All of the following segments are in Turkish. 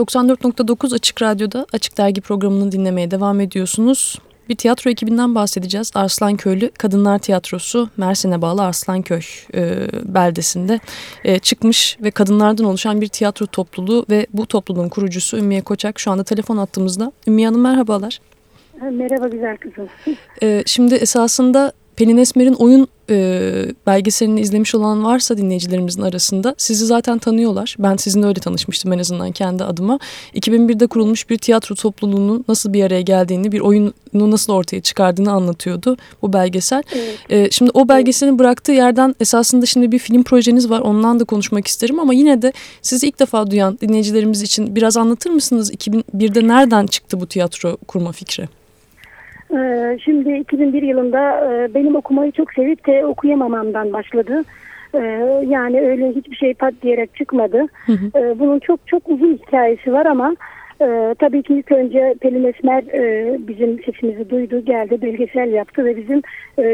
94.9 Açık Radyo'da Açık Dergi programını dinlemeye devam ediyorsunuz. Bir tiyatro ekibinden bahsedeceğiz. Arslanköylü Kadınlar Tiyatrosu Mersin'e bağlı Arslanköy e, beldesinde e, çıkmış ve kadınlardan oluşan bir tiyatro topluluğu ve bu topluluğun kurucusu Ümmiye Koçak şu anda telefon attığımızda. Ümmiye Hanım merhabalar. Merhaba güzel kızım. E, şimdi esasında Pelin Esmer'in oyun e, belgeselini izlemiş olan varsa dinleyicilerimizin arasında sizi zaten tanıyorlar. Ben sizinle öyle tanışmıştım en azından kendi adıma. 2001'de kurulmuş bir tiyatro topluluğunun nasıl bir araya geldiğini, bir oyunu nasıl ortaya çıkardığını anlatıyordu bu belgesel. Evet. E, şimdi o belgeselin bıraktığı yerden esasında şimdi bir film projeniz var. Ondan da konuşmak isterim ama yine de sizi ilk defa duyan dinleyicilerimiz için biraz anlatır mısınız? 2001'de nereden çıktı bu tiyatro kurma fikri? Ee, şimdi 2001 yılında e, benim okumayı çok sevip de okuyamamamdan başladı. Ee, yani öyle hiçbir şey pat diyerek çıkmadı. Hı hı. Ee, bunun çok çok uzun hikayesi var ama e, tabii ki ilk önce Pelin Esmer e, bizim sesimizi duydu, geldi, belgesel yaptı ve bizim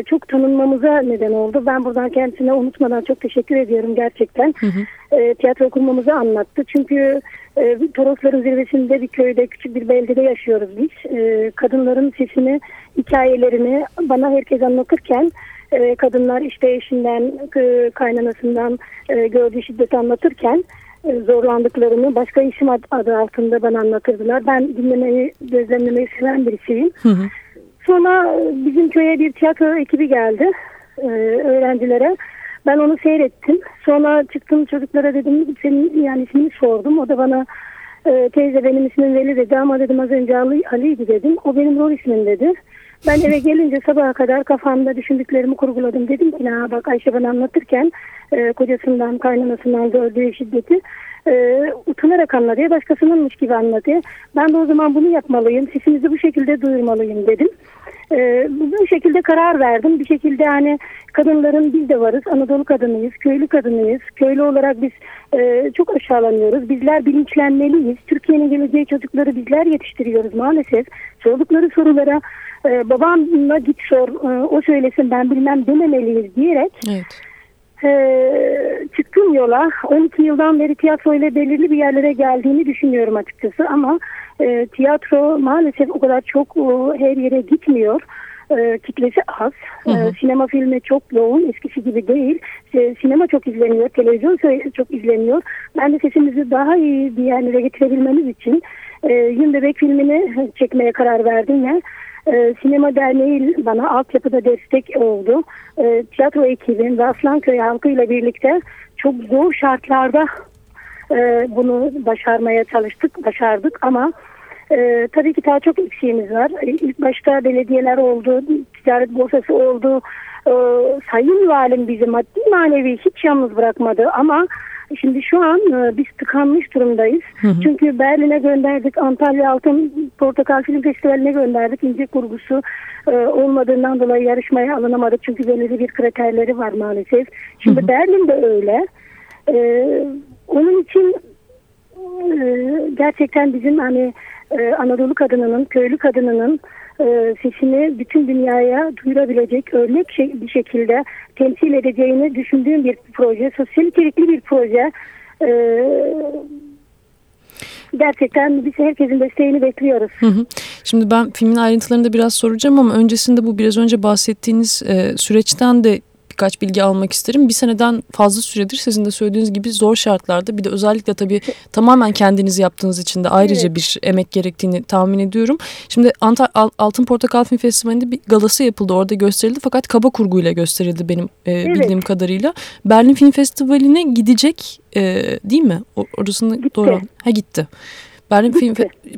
çok tanınmamıza neden oldu. Ben buradan kendisine unutmadan çok teşekkür ediyorum gerçekten. Hı hı. tiyatro okumamızı anlattı. Çünkü e, Torosların zirvesinde bir köyde, küçük bir beldede yaşıyoruz biz. E, kadınların sesini, hikayelerini bana herkes anlatırken e, kadınlar işte eşinden, e, kaynanasından e, gördüğü şiddeti anlatırken e, zorlandıklarını başka isim adı altında bana anlatırdılar. Ben dinlemeyi, gözlemlemeyi seven birisiyim. Hı hı. Sonra bizim köye bir tiyatro ekibi geldi e, öğrencilere. Ben onu seyrettim. Sonra çıktım çocuklara dedim senin yani ismini sordum. O da bana e, teyze benim ismim Veli dedi ama dedim az önce Ali, Ali'ydi dedim. O benim rol ismim dedi. Ben eve gelince sabaha kadar kafamda düşündüklerimi kurguladım. Dedim ki ha bak Ayşe bana anlatırken e, kocasından kaynanasından gördüğü şiddeti e, utanarak anladı. Başkasınınmış gibi anladı. Ben de o zaman bunu yapmalıyım. Sesimizi bu şekilde duyurmalıyım dedim. E, bu şekilde karar verdim. Bir şekilde hani kadınların biz de varız. Anadolu kadınıyız, köylü kadınıyız. Köylü olarak biz e, çok aşağılanıyoruz. Bizler bilinçlenmeliyiz. Türkiye'nin geleceği çocukları bizler yetiştiriyoruz maalesef. Sordukları sorulara e, babamla git sor, e, o söylesin ben bilmem dememeliyiz diyerek evet. E, çıktım yola. 12 yıldan beri tiyatro ile belirli bir yerlere geldiğini düşünüyorum açıkçası ama e, tiyatro maalesef o kadar çok o, her yere gitmiyor. E, kitlesi az. Hı hı. E, sinema filmi çok yoğun. Eskisi gibi değil. E, sinema çok izleniyor. Televizyon çok izleniyor. Ben de sesimizi daha iyi bir yerlere getirebilmemiz için e, Yün Bebek filmini çekmeye karar verdim ve e, Sinema Derneği bana altyapıda destek oldu. E, tiyatro ekibim ve Aslanköy halkıyla birlikte çok zor şartlarda e, bunu başarmaya çalıştık, başardık ama e, tabii ki daha çok eksiğimiz var. E, ilk başta belediyeler oldu, ticaret borsası oldu. E, sayın valim bizi maddi manevi hiç yalnız bırakmadı ama Şimdi şu an e, biz tıkanmış durumdayız. Hı hı. Çünkü Berlin'e gönderdik, Antalya Altın Portakal Film Festivali'ne gönderdik. İnce kurgusu e, olmadığından dolayı yarışmaya alınamadık. Çünkü belirli bir kriterleri var maalesef. Şimdi hı hı. Berlin'de öyle. E, onun için e, gerçekten bizim hani e, Anadolu kadınının, köylü kadınının e, sesini bütün dünyaya duyurabilecek örnek bir şekilde temsil edeceğini düşündüğüm bir proje. Sosyal içerikli bir proje. E, gerçekten biz herkesin desteğini bekliyoruz. Hı hı. Şimdi ben filmin ayrıntılarını da biraz soracağım ama öncesinde bu biraz önce bahsettiğiniz e, süreçten de birkaç bilgi almak isterim. Bir seneden fazla süredir sizin de söylediğiniz gibi zor şartlarda bir de özellikle tabii tamamen kendiniz yaptığınız için de ayrıca evet. bir emek gerektiğini tahmin ediyorum. Şimdi Antal Altın Portakal Film Festivali'nde bir galası yapıldı orada gösterildi fakat kaba kurguyla gösterildi benim e, evet. bildiğim kadarıyla. Berlin Film Festivali'ne gidecek e, değil mi? Orasını gitti. doğru. Ha gitti. Berlin film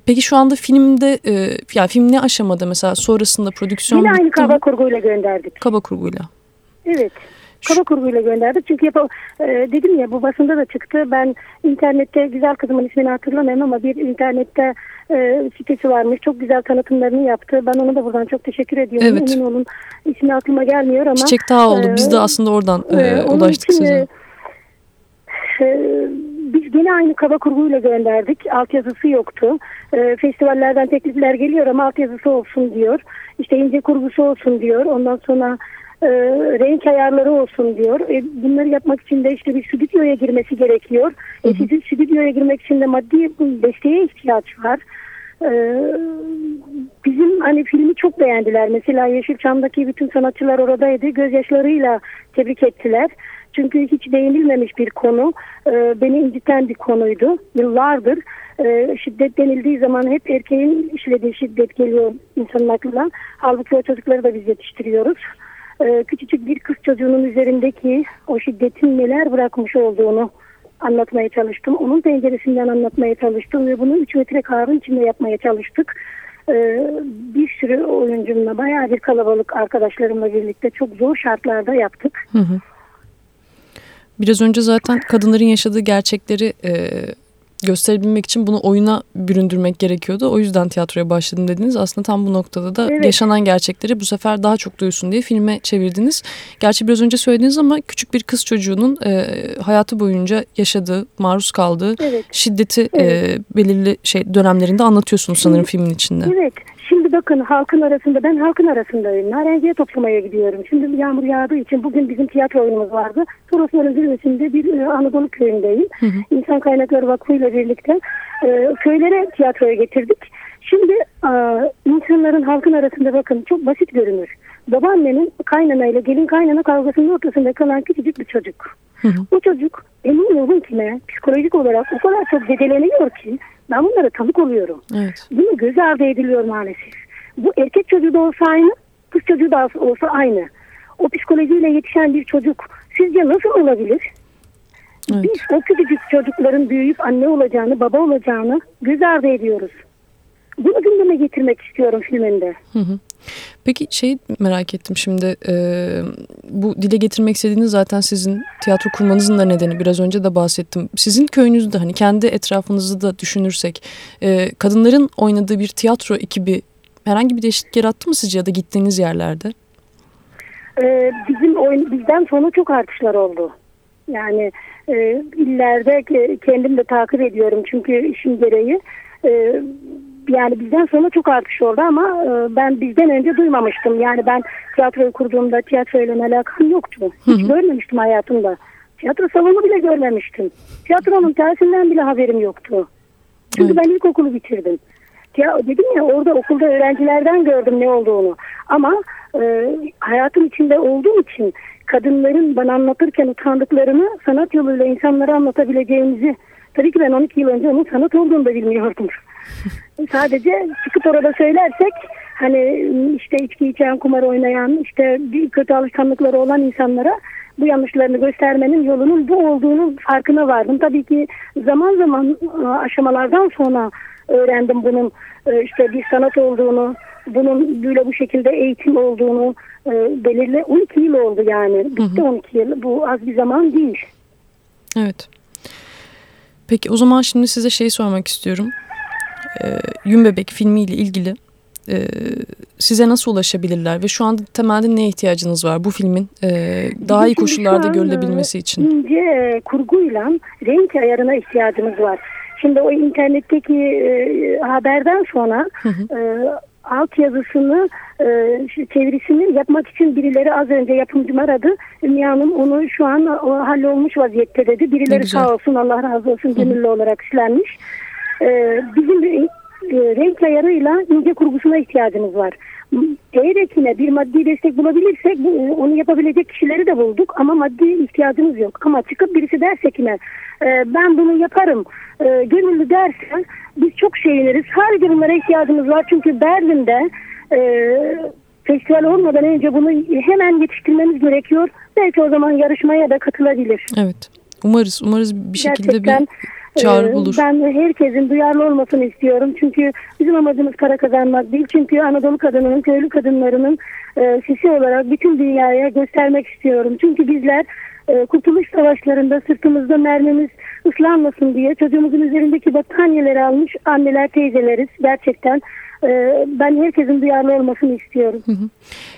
peki şu anda filmde e, yani film ne aşamada mesela sonrasında prodüksiyon Yine aynı kaba kurguyla gönderdik. Kaba kurguyla. Evet. Kaba kurguyla gönderdik. Çünkü yap e, dedim ya bu basında da çıktı. Ben internette güzel kızımın ismini hatırlamıyorum ama bir internette e, sitesi varmış. Çok güzel tanıtımlarını yaptı. Ben ona da buradan çok teşekkür ediyorum. Evet. Emin olun ismi aklıma gelmiyor ama. Çiçek daha oldu. E, Biz de aslında oradan e, e, ulaştık için, size. E, biz gene aynı kaba kurguyla gönderdik. Altyazısı yoktu. E, festivallerden teklifler geliyor ama altyazısı olsun diyor. İşte ince kurgusu olsun diyor. Ondan sonra e, renk ayarları olsun diyor. E, bunları yapmak için de işte bir stüdyoya girmesi gerekiyor. E, sizin stüdyoya girmek için de maddi desteğe ihtiyaç var. E, bizim hani filmi çok beğendiler. Mesela Yeşilçam'daki bütün sanatçılar oradaydı. Gözyaşlarıyla tebrik ettiler. Çünkü hiç değinilmemiş bir konu. E, beni inciten bir konuydu. Yıllardır e, şiddet denildiği zaman hep erkeğin işlediği şiddet geliyor insanın aklına. Halbuki o çocukları da biz yetiştiriyoruz. E, küçücük bir kız çocuğunun üzerindeki o şiddetin neler bırakmış olduğunu anlatmaya çalıştım. Onun penceresinden anlatmaya çalıştım ve bunu 3 metre karın içinde yapmaya çalıştık. Ee, bir sürü oyuncumla bayağı bir kalabalık arkadaşlarımla birlikte çok zor şartlarda yaptık. Hı hı. Biraz önce zaten kadınların yaşadığı gerçekleri e, gösterebilmek için bunu oyuna büründürmek gerekiyordu. O yüzden tiyatroya başladım dediniz. Aslında tam bu noktada da evet. yaşanan gerçekleri bu sefer daha çok duysun diye filme çevirdiniz. Gerçi biraz önce söylediniz ama küçük bir kız çocuğunun e, hayatı boyunca yaşadığı, maruz kaldığı evet. şiddeti e, evet. E, belirli şey dönemlerinde anlatıyorsunuz sanırım filmin içinde. Evet. Şimdi bakın halkın arasında ben halkın arasındayım. Narenciye toplamaya gidiyorum. Şimdi yağmur yağdığı için bugün bizim tiyatro oyunumuz vardı. Torosların zirvesinde bir e, Anadolu köyündeyim. Hı hı. İnsan Kaynakları Vakfı ile birlikte e, köylere tiyatroya getirdik. Şimdi e, insanların halkın arasında bakın çok basit görünür. Babaannenin kaynana ile gelin kaynana kavgasının ortasında kalan küçücük bir çocuk. Hı hı. O çocuk emin olun ki ne psikolojik olarak o kadar çok zedeleniyor ki ben bunlara tanık oluyorum. Evet. Bunu göz ardı ediliyor maalesef. Bu erkek çocuğu da olsa aynı, kız çocuğu da olsa aynı. O psikolojiyle yetişen bir çocuk sizce nasıl olabilir? Evet. Biz o küçücük çocukların büyüyüp anne olacağını, baba olacağını göz ardı ediyoruz. Bunu gündeme getirmek istiyorum filminde. Hı hı. Peki şey merak ettim şimdi e, bu dile getirmek istediğiniz zaten sizin tiyatro kurmanızın da nedeni biraz önce de bahsettim. Sizin köyünüzde hani kendi etrafınızı da düşünürsek e, kadınların oynadığı bir tiyatro ekibi herhangi bir değişiklik yarattı mı sizce ya da gittiğiniz yerlerde? Ee, bizim oyun bizden sonra çok artışlar oldu. Yani e, illerde kendim de takip ediyorum çünkü işim gereği. E, yani bizden sonra çok artış oldu ama e, ben bizden önce duymamıştım. Yani ben tiyatroyu kurduğumda tiyatro ile alakam yoktu. Hiç hı hı. görmemiştim hayatımda. Tiyatro salonu bile görmemiştim. Tiyatronun tersinden bile haberim yoktu. Çünkü evet. ben ilkokulu bitirdim. Ya dedim ya orada okulda öğrencilerden gördüm ne olduğunu. Ama e, hayatım içinde olduğum için kadınların bana anlatırken utandıklarını sanat yoluyla insanlara anlatabileceğimizi tabii ki ben 12 yıl önce onun sanat olduğunu da bilmiyordum. Sadece çıkıp orada söylersek hani işte içki içen, kumar oynayan, işte bir kötü alışkanlıkları olan insanlara bu yanlışlarını göstermenin yolunun bu olduğunu farkına vardım. Tabii ki zaman zaman e, aşamalardan sonra öğrendim bunun e, işte bir sanat olduğunu, bunun böyle bu şekilde eğitim olduğunu e, belirli 12 yıl oldu yani. Bitti 12 yıl. Bu az bir zaman değil. Evet. Peki o zaman şimdi size şey sormak istiyorum e, Yün Bebek filmiyle ilgili e, size nasıl ulaşabilirler ve şu anda temelde ne ihtiyacınız var bu filmin e, daha iyi koşullarda görülebilmesi için? İnce e, kurguyla renk ayarına ihtiyacımız var. Şimdi o internetteki e, haberden sonra hı hı. E, alt yazısını e, çevirisini yapmak için birileri az önce yapımcım aradı. Ümmü Hanım onu şu an o hallolmuş vaziyette dedi. Birileri sağ olsun Allah razı olsun gönüllü olarak üstlenmiş e, bizim e, renk ayarıyla ince kurgusuna ihtiyacımız var. Eğer bir maddi destek bulabilirsek bu, onu yapabilecek kişileri de bulduk ama maddi ihtiyacımız yok. Ama çıkıp birisi derse ki e, ben bunu yaparım e, gönüllü derse biz çok şeyleriz. Sadece bunlara ihtiyacımız var çünkü Berlin'de e, festival olmadan önce bunu hemen yetiştirmemiz gerekiyor. Belki o zaman yarışmaya da katılabilir. Evet. Umarız, umarız bir şekilde Gerçekten, bir çağrı ee, bulur. Ben herkesin duyarlı olmasını istiyorum. Çünkü bizim amacımız para kazanmak değil. Çünkü Anadolu kadınının, köylü kadınlarının e, sesi olarak bütün dünyaya göstermek istiyorum. Çünkü bizler e, Kurtuluş Savaşlarında sırtımızda mermimiz ıslanmasın diye çocuğumuzun üzerindeki battaniyeleri almış anneler teyzeleriz. Gerçekten ee, ben herkesin duyarlı olmasını istiyorum. Hı hı.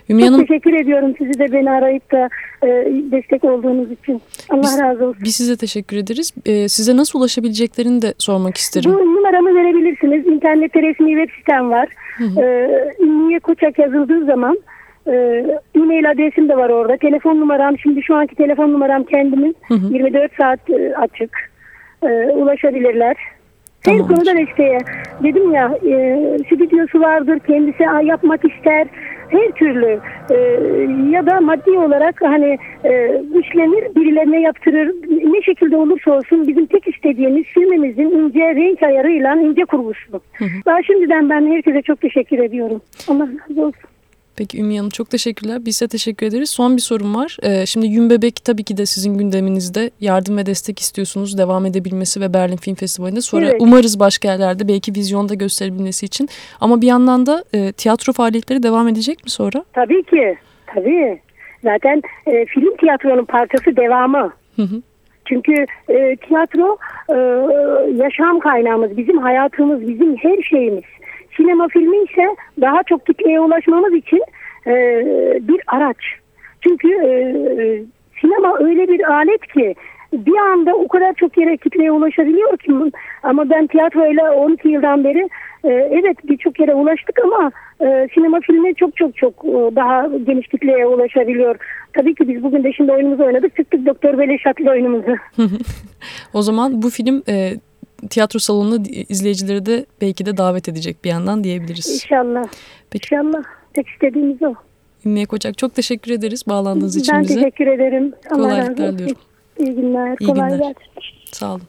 Çok Hanım, teşekkür ediyorum sizi de beni arayıp da e, destek olduğunuz için. Allah biz, razı olsun. Biz size teşekkür ederiz. Ee, size nasıl ulaşabileceklerini de sormak isterim. Bu numaramı verebilirsiniz. İnternette resmi web sitem var. Hı hı. Ünlüye Koçak yazıldığı zaman E, e-mail adresim de var orada. Telefon numaram şimdi şu anki telefon numaram kendimin. Hı hı. 24 saat e, açık. E, ulaşabilirler. Her tamam. konuda desteğe. Dedim ya e, stüdyosu vardır, kendisi yapmak ister. Her türlü e, ya da maddi olarak hani e, güçlenir, birilerine yaptırır. Ne şekilde olursa olsun bizim tek istediğimiz filmimizin ince renk ayarıyla ince kurgusu. Daha şimdiden ben herkese çok teşekkür ediyorum. Allah razı olsun. Peki Ümmü Hanım çok teşekkürler. Biz de teşekkür ederiz. Son bir sorum var. Ee, şimdi Yün Bebek tabii ki de sizin gündeminizde yardım ve destek istiyorsunuz. Devam edebilmesi ve Berlin Film Festivali'nde. Sonra evet. umarız başka yerlerde belki vizyonda gösterebilmesi için. Ama bir yandan da e, tiyatro faaliyetleri devam edecek mi sonra? Tabii ki. Tabii. Zaten e, film tiyatronun parçası devamı. Hı hı. Çünkü e, tiyatro e, yaşam kaynağımız, bizim hayatımız, bizim her şeyimiz. Sinema filmi ise daha çok kitleye ulaşmamız için e, bir araç. Çünkü e, e, sinema öyle bir alet ki bir anda o kadar çok yere kitleye ulaşabiliyor ki ama ben tiyatroyla 12 yıldan beri e, evet birçok yere ulaştık ama e, sinema filmi çok çok çok e, daha geniş kitleye ulaşabiliyor. Tabii ki biz bugün de şimdi oyunumuzu oynadık. Çıktık Doktor Beleş adlı oyunumuzu. o zaman bu film e, tiyatro salonuna izleyicileri de belki de davet edecek bir yandan diyebiliriz. İnşallah. Peki. İnşallah. Tek istediğimiz o. Ümmüye Koçak çok teşekkür ederiz bağlandığınız için ben bize. Ben teşekkür ederim. Kolaylıklar diliyorum. İyi günler. İyi günler. Sağ olun.